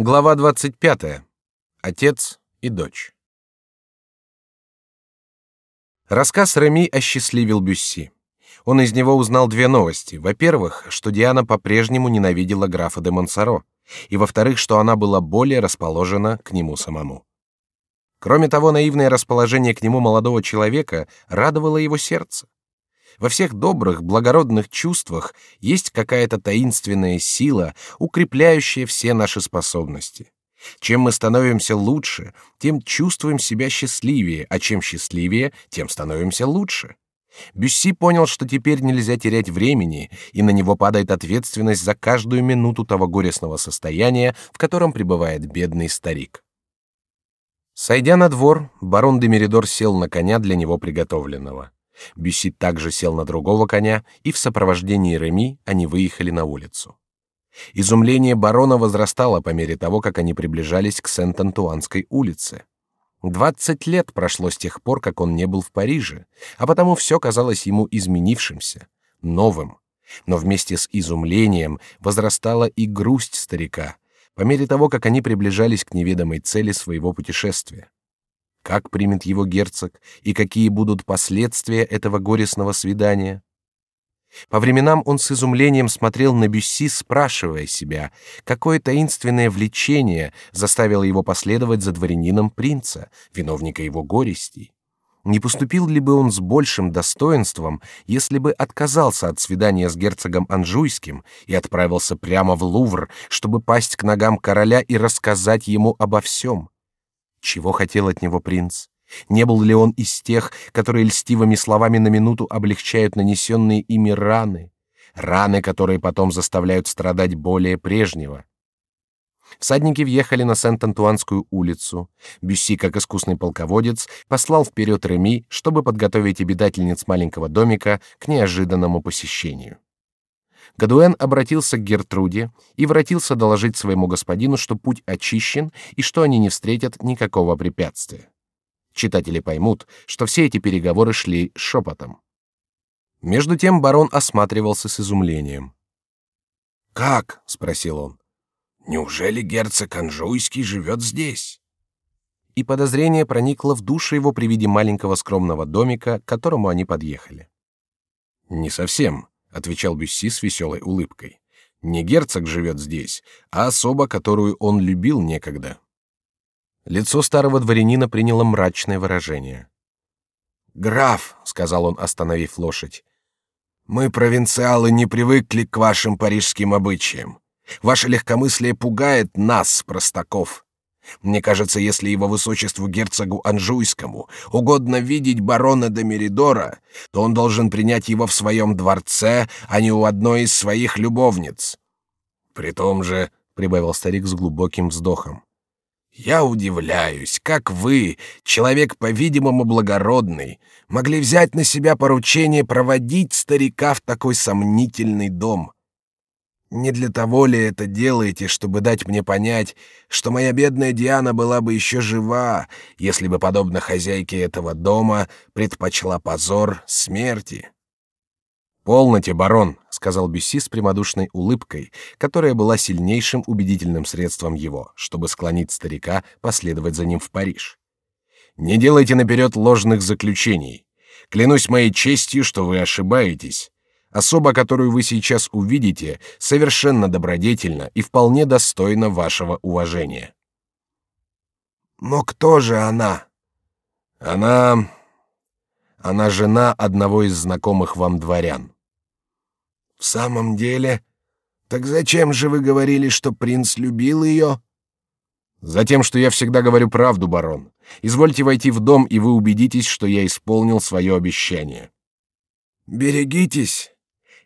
Глава 25. Отец и дочь. Рассказ Реми осчастливил Бюсси. Он из него узнал две новости. Во-первых, что Диана по-прежнему ненавидела графа де Монсоро, и во-вторых, что она была более расположена к нему самому. Кроме того, наивное расположение к нему молодого человека радовало его сердце. Во всех добрых, благородных чувствах есть какая-то таинственная сила, укрепляющая все наши способности. Чем мы становимся лучше, тем чувствуем себя счастливее, а чем счастливее, тем становимся лучше. Бюсси понял, что теперь нельзя терять времени, и на него падает ответственность за каждую минуту того горестного состояния, в котором пребывает бедный старик. Сойдя на двор, барон де Меридор сел на коня для него приготовленного. Бюсси также сел на другого коня, и в сопровождении Реми они выехали на улицу. Изумление барона возрастало по мере того, как они приближались к Сент-Антуанской улице. Двадцать лет прошло с тех пор, как он не был в Париже, а потому все казалось ему изменившимся, новым. Но вместе с изумлением возрастала и грусть старика, по мере того, как они приближались к неведомой цели своего путешествия как примет его герцог и какие будут последствия этого горестного свидания. По временам он с изумлением смотрел на Бюсси, спрашивая себя, какое таинственное влечение заставило его последовать за дворянином принца, виновника его горестей. Не поступил ли бы он с большим достоинством, если бы отказался от свидания с герцогом Анжуйским и отправился прямо в Лувр, чтобы пасть к ногам короля и рассказать ему обо всем? Чего хотел от него принц? Не был ли он из тех, которые льстивыми словами на минуту облегчают нанесенные ими раны, раны, которые потом заставляют страдать более прежнего? Всадники въехали на Сент-Антуанскую улицу. Бюсси, как искусный полководец, послал вперед Реми, чтобы подготовить обитательниц маленького домика к неожиданному посещению. Гадуэн обратился к Гертруде и воротился доложить своему господину, что путь очищен и что они не встретят никакого препятствия. Читатели поймут, что все эти переговоры шли шепотом. Между тем барон осматривался с изумлением. «Как?» — спросил он. «Неужели герцог Анжуйский живет здесь?» И подозрение проникло в душу его при виде маленького скромного домика, к которому они подъехали. «Не совсем», отвечал Бюсси с веселой улыбкой. Не герцог живет здесь, а особа, которую он любил некогда. Лицо старого дворянина приняло мрачное выражение. Граф, сказал он, остановив лошадь, мы провинциалы не привыкли к вашим парижским обычаям. Ваше легкомыслие пугает нас, простаков. Мне кажется, если его высочеству герцогу Анжуйскому угодно видеть барона де Меридора, то он должен принять его в своем дворце, а не у одной из своих любовниц. При том же, прибавил старик с глубоким вздохом, я удивляюсь, как вы, человек по-видимому благородный, могли взять на себя поручение проводить старика в такой сомнительный дом. Не для того ли это делаете, чтобы дать мне понять, что моя бедная Диана была бы еще жива, если бы, подобно хозяйке этого дома, предпочла позор смерти?» «Полноте, барон», — сказал Бюсси с прямодушной улыбкой, которая была сильнейшим убедительным средством его, чтобы склонить старика последовать за ним в Париж. «Не делайте наперед ложных заключений. Клянусь моей честью, что вы ошибаетесь. Особа, которую вы сейчас увидите, совершенно добродетельна и вполне достойна вашего уважения. Но кто же она? Она... Она жена одного из знакомых вам дворян. В самом деле? Так зачем же вы говорили, что принц любил ее? Затем, что я всегда говорю правду, барон. Извольте войти в дом, и вы убедитесь, что я исполнил свое обещание. Берегитесь.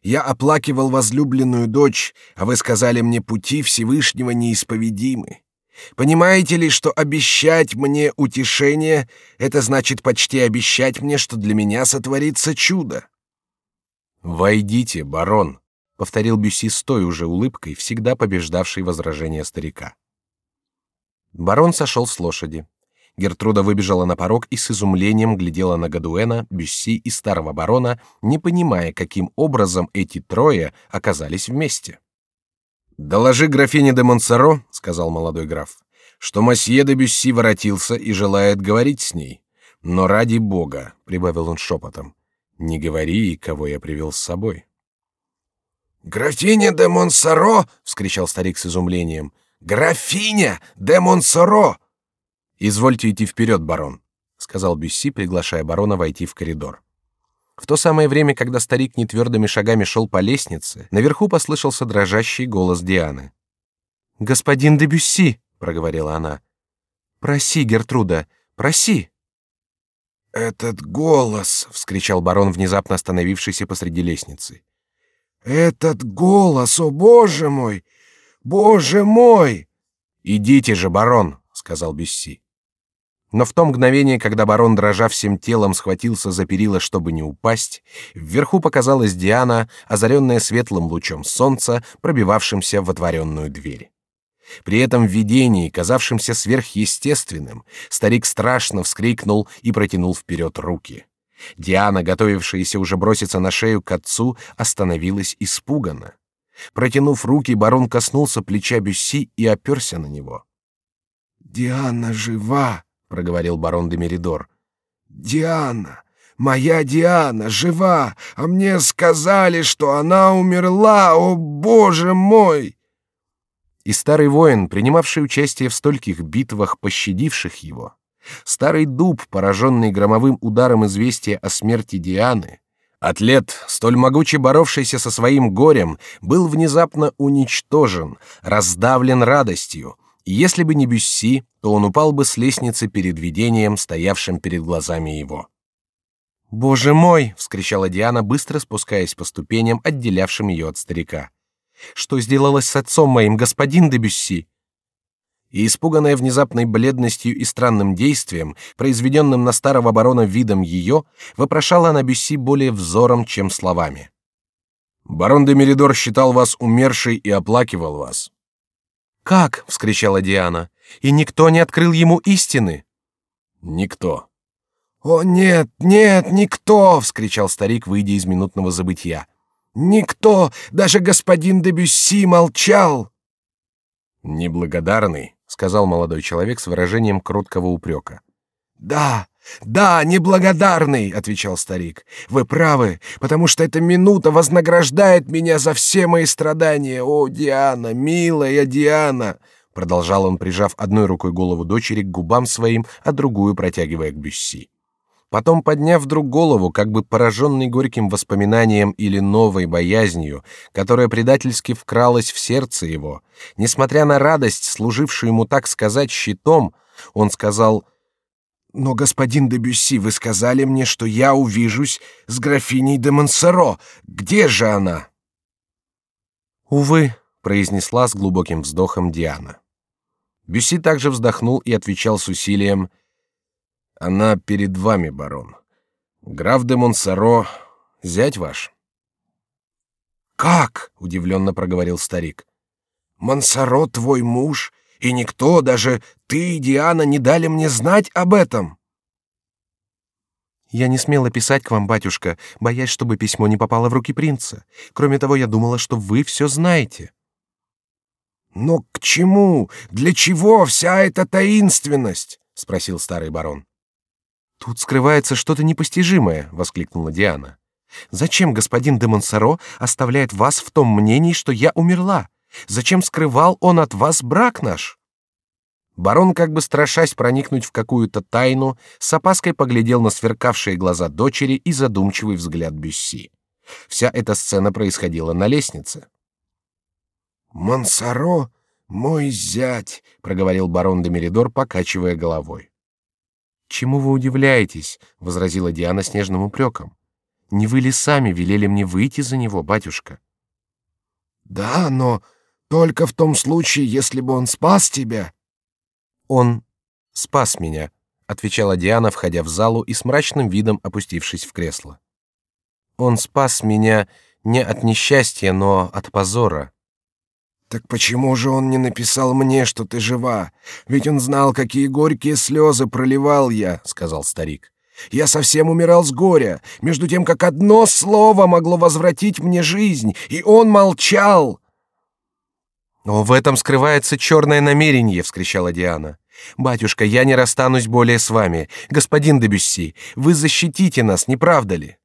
Я оплакивал возлюбленную дочь, а вы сказали мне пути Всевышнего неисповедимы. Понимаете ли, что обещать мне утешение — это значит почти обещать мне, что для меня сотворится чудо? «Войдите, барон», — повторил Бюси с той уже улыбкой, всегда побеждавшей возражения старика. Барон сошел с лошади. Гертруда выбежала на порог и с изумлением глядела на Гадуэна, Бюсси и старого барона, не понимая, каким образом эти трое оказались вместе. Доложи графине де Монсоро, сказал молодой граф, что масье де Бюсси воротился и желает говорить с ней. Но ради бога, прибавил он шепотом, не говори, кого я привел с собой. Графиня де Монсоро! вскричал старик с изумлением. Графиня де Монсоро! Извольте идти вперед, барон, сказал Бюсси, приглашая барона войти в коридор. В то самое время, когда старик нетвердыми шагами шел по лестнице, наверху послышался дрожащий голос Дианы. «Господин де Бюсси», — проговорила она, — «проси, Гертруда, проси». «Этот голос!» — вскричал барон, внезапно остановившийся посреди лестницы. «Этот голос, о боже мой! Боже мой!» «Идите же, барон!» — сказал Бюсси. Но в то мгновение, когда барон, дрожа всем телом, схватился за перила, чтобы не упасть, вверху показалась Диана, озаренная светлым лучом солнца, пробивавшимся в отворенную дверь. При этом видении, казавшемся сверхъестественным, старик страшно вскрикнул и протянул вперед руки. Диана, готовившаяся уже броситься на шею к отцу, остановилась испуганно. Протянув руки, барон коснулся плеча Бюсси и оперся на него. «Диана жива!» Проговорил барон де Меридор. Диана, моя Диана жива, а мне сказали, что она умерла. О, боже мой! И старый воин, принимавший участие в стольких битвах, пощадивших его, старый дуб, пораженный громовым ударом известия о смерти Дианы, Атлет, столь могуче боровшийся со своим горем, был внезапно уничтожен, раздавлен радостью, если бы не Бюсси, то он упал бы с лестницы перед видением, стоявшим перед глазами его. «Боже мой!» — вскричала Диана, быстро спускаясь по ступеням, отделявшим ее от старика. «Что сделалось с отцом моим, господин де Бюсси?» И испуганная внезапной бледностью и странным действием, произведенным на старого барона видом ее, вопрошала она Бюсси более взором, чем словами. «Барон де Меридор считал вас умершей и оплакивал вас. Как? – вскричала Диана. И никто не открыл ему истины. Никто. О нет, нет, никто! – вскричал старик, выйдя из минутного забытья. Никто, даже господин де Бюсси молчал. Неблагодарный, сказал молодой человек с выражением кроткого упрека. Да, да, неблагодарный, отвечал старик. Вы правы, потому что эта минута вознаграждает меня за все мои страдания. О, Диана, милая Диана, продолжал он, прижав одной рукой голову дочери к губам своим, а другую протягивая к Бюсси. Потом, подняв вдруг голову, как бы пораженный горьким воспоминанием или новой боязнью, которая предательски вкралась в сердце его, несмотря на радость, служившую ему, так сказать, щитом, он сказал но, господин де Бюсси, вы сказали мне, что я увижусь с графиней де Монсоро. Где же она? Увы, произнесла с глубоким вздохом Диана. Бюсси также вздохнул и отвечал с усилием: "Она перед вами, барон. Граф де Монсоро, зять ваш". Как? удивленно проговорил старик. Монсоро твой муж и никто, даже ты, Диана, не дали мне знать об этом. Я не смела писать к вам, батюшка, боясь, чтобы письмо не попало в руки принца. Кроме того, я думала, что вы все знаете. Но к чему? Для чего вся эта таинственность? спросил старый барон. Тут скрывается что-то непостижимое, воскликнула Диана. Зачем господин де Монсоро оставляет вас в том мнении, что я умерла? Зачем скрывал он от вас брак наш? Барон, как бы страшась проникнуть в какую-то тайну, с опаской поглядел на сверкавшие глаза дочери и задумчивый взгляд Бюсси. Вся эта сцена происходила на лестнице. Монсоро, мой зять, проговорил барон де Меридор, покачивая головой. Чему вы удивляетесь? возразила Диана с нежным упреком. Не вы ли сами велели мне выйти за него, батюшка? Да, но только в том случае, если бы он спас тебя. Он спас меня, отвечала Диана, входя в залу и с мрачным видом опустившись в кресло. Он спас меня не от несчастья, но от позора. Так почему же он не написал мне, что ты жива? Ведь он знал, какие горькие слезы проливал я, сказал старик. Я совсем умирал с горя, между тем как одно слово могло возвратить мне жизнь, и он молчал. О, в этом скрывается черное намерение, вскричала Диана. Батюшка, я не расстанусь более с вами, господин де Бюсси. Вы защитите нас, не правда ли?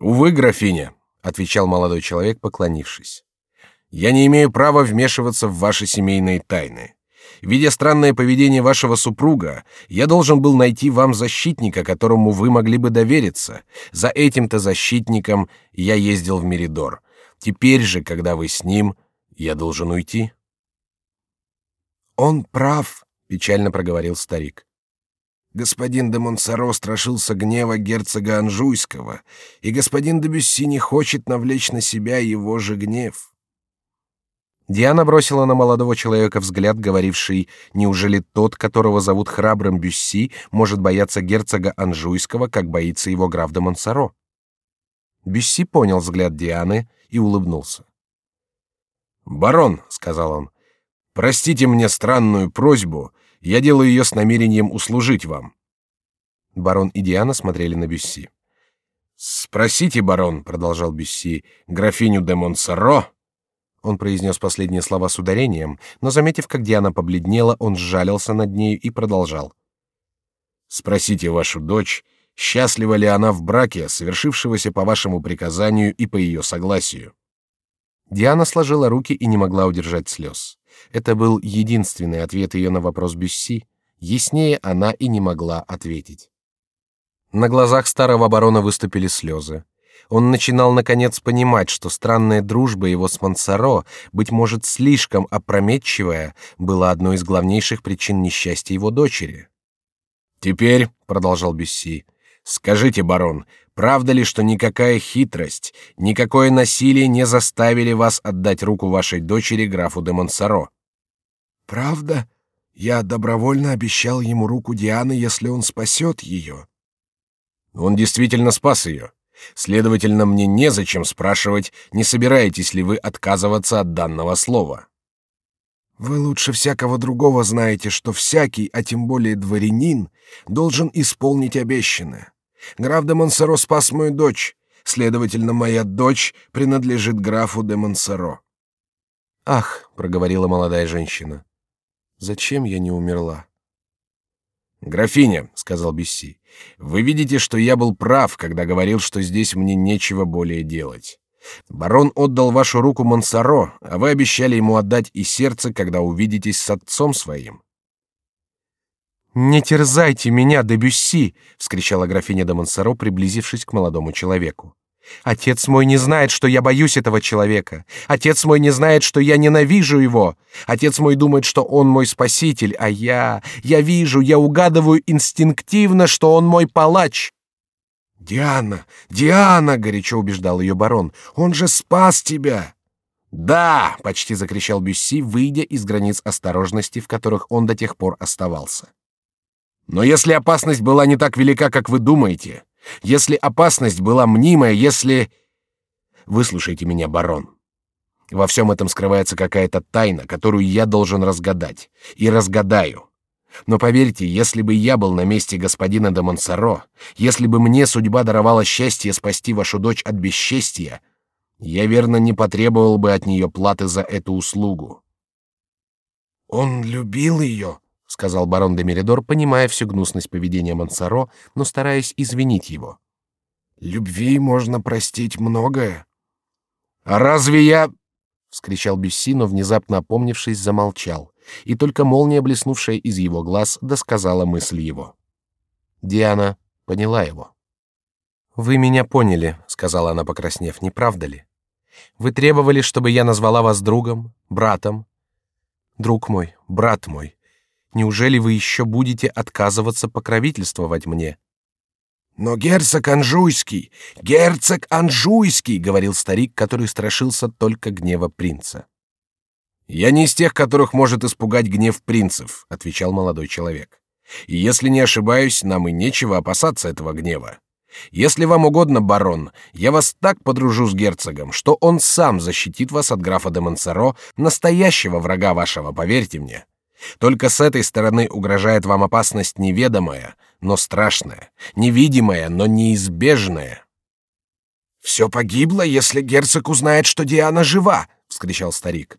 Увы, графиня, отвечал молодой человек, поклонившись. Я не имею права вмешиваться в ваши семейные тайны. Видя странное поведение вашего супруга, я должен был найти вам защитника, которому вы могли бы довериться. За этим-то защитником я ездил в Меридор. Теперь же, когда вы с ним, я должен уйти. Он прав, печально проговорил старик. Господин де Монсоро страшился гнева герцога Анжуйского, и господин де Бюсси не хочет навлечь на себя его же гнев. Диана бросила на молодого человека взгляд, говоривший, неужели тот, которого зовут храбрым Бюсси, может бояться герцога Анжуйского, как боится его граф де Монсоро? Бюсси понял взгляд Дианы и улыбнулся. «Барон», — сказал он, — «простите мне странную просьбу, я делаю ее с намерением услужить вам». Барон и Диана смотрели на Бюсси. «Спросите, барон», — продолжал Бюсси, — «графиню де Монсоро». Он произнес последние слова с ударением, но, заметив, как Диана побледнела, он сжалился над нею и продолжал. «Спросите вашу дочь, счастлива ли она в браке, совершившегося по вашему приказанию и по ее согласию». Диана сложила руки и не могла удержать слез. Это был единственный ответ ее на вопрос Бюсси. Яснее она и не могла ответить. На глазах старого барона выступили слезы. Он начинал наконец понимать, что странная дружба его с Мансаро, быть может, слишком опрометчивая, была одной из главнейших причин несчастья его дочери. Теперь, продолжал Бюсси, скажите, барон, правда ли, что никакая хитрость, никакое насилие не заставили вас отдать руку вашей дочери графу де Монсоро? Правда? Я добровольно обещал ему руку Дианы, если он спасет ее. Он действительно спас ее. Следовательно, мне незачем спрашивать, не собираетесь ли вы отказываться от данного слова. Вы лучше всякого другого знаете, что всякий, а тем более дворянин, должен исполнить обещанное. Граф де Монсоро спас мою дочь, следовательно, моя дочь принадлежит графу де Монсоро. Ах, проговорила молодая женщина, зачем я не умерла? Графиня, сказал Бесси, вы видите, что я был прав, когда говорил, что здесь мне нечего более делать. Барон отдал вашу руку Монсоро, а вы обещали ему отдать и сердце, когда увидитесь с отцом своим. Не терзайте меня, де Бюсси, вскричала графиня де Монсоро, приблизившись к молодому человеку. Отец мой не знает, что я боюсь этого человека. Отец мой не знает, что я ненавижу его. Отец мой думает, что он мой спаситель, а я, я вижу, я угадываю инстинктивно, что он мой палач. Диана, Диана, горячо убеждал ее барон, он же спас тебя. Да, почти закричал Бюсси, выйдя из границ осторожности, в которых он до тех пор оставался. Но если опасность была не так велика, как вы думаете, если опасность была мнимая, если... Выслушайте меня, барон. Во всем этом скрывается какая-то тайна, которую я должен разгадать. И разгадаю. Но поверьте, если бы я был на месте господина де Монсоро, если бы мне судьба даровала счастье спасти вашу дочь от бесчестия, я верно не потребовал бы от нее платы за эту услугу. Он любил ее, сказал барон де Меридор, понимая всю гнусность поведения Монсоро, но стараясь извинить его. Любви можно простить многое. А разве я? вскричал Бюсси, но внезапно опомнившись, замолчал, и только молния, блеснувшая из его глаз, досказала мысль его. Диана поняла его. Вы меня поняли, сказала она, покраснев, не правда ли? Вы требовали, чтобы я назвала вас другом, братом. Друг мой, брат мой, Неужели вы еще будете отказываться покровительствовать мне? Но герцог Анжуйский, герцог Анжуйский, говорил старик, который страшился только гнева принца. Я не из тех, которых может испугать гнев принцев, отвечал молодой человек. И если не ошибаюсь, нам и нечего опасаться этого гнева. Если вам угодно, барон, я вас так подружу с герцогом, что он сам защитит вас от графа де Монсоро, настоящего врага вашего, поверьте мне. Только с этой стороны угрожает вам опасность неведомая, но страшная, невидимая, но неизбежная. Все погибло, если герцог узнает, что Диана жива, вскричал старик.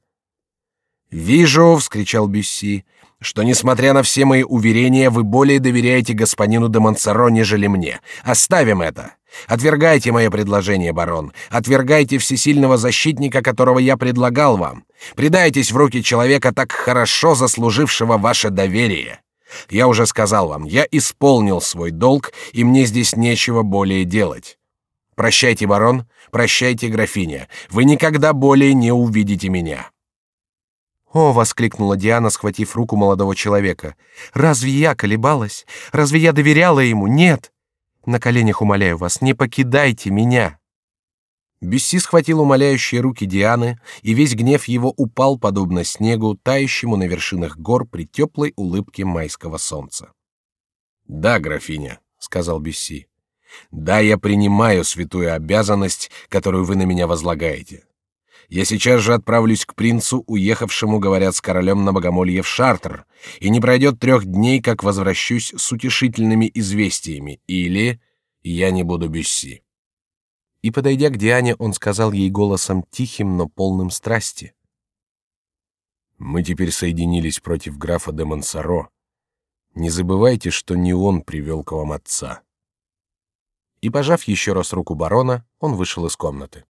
Вижу, вскричал Бюсси, что несмотря на все мои уверения, вы более доверяете господину де Монсоро, нежели мне. Оставим это. Отвергайте мое предложение, барон. Отвергайте всесильного защитника, которого я предлагал вам. Предайтесь в руки человека, так хорошо заслужившего ваше доверие. Я уже сказал вам, я исполнил свой долг, и мне здесь нечего более делать. Прощайте, барон, прощайте, графиня. Вы никогда более не увидите меня. О, воскликнула Диана, схватив руку молодого человека. Разве я колебалась? Разве я доверяла ему? Нет. На коленях умоляю вас, не покидайте меня. Бюсси схватил умоляющие руки Дианы, и весь гнев его упал подобно снегу, тающему на вершинах гор при теплой улыбке майского солнца. Да, графиня, сказал Бюсси. Да, я принимаю святую обязанность, которую вы на меня возлагаете. Я сейчас же отправлюсь к принцу, уехавшему, говорят, с королем на богомолье в Шартер, и не пройдет трех дней, как возвращусь с утешительными известиями, или я не буду Бюсси. И подойдя к Диане, он сказал ей голосом тихим, но полным страсти: "Мы теперь соединились против графа де Монсоро. Не забывайте, что не он привел к вам отца". И пожав еще раз руку барона, он вышел из комнаты.